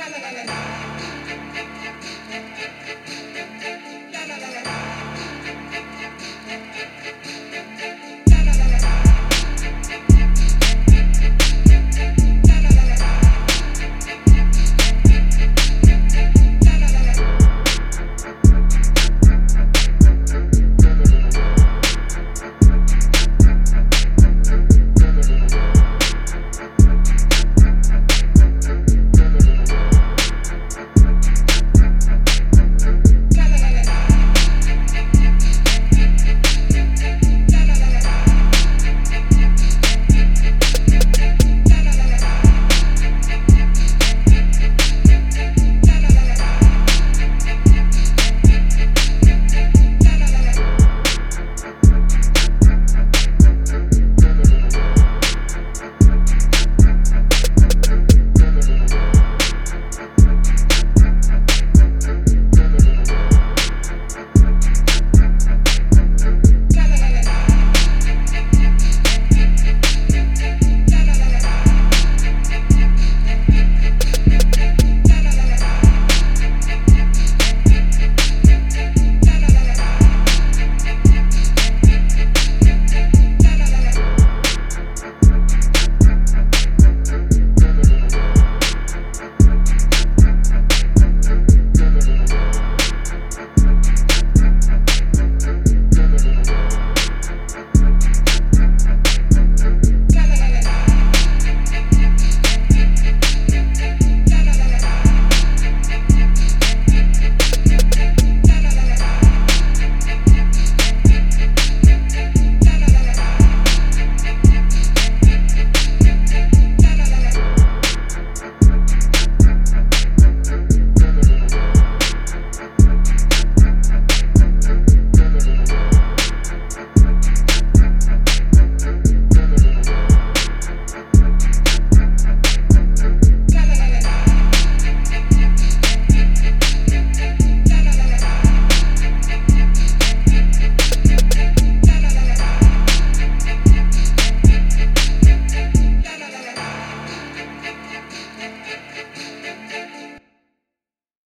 la la la la.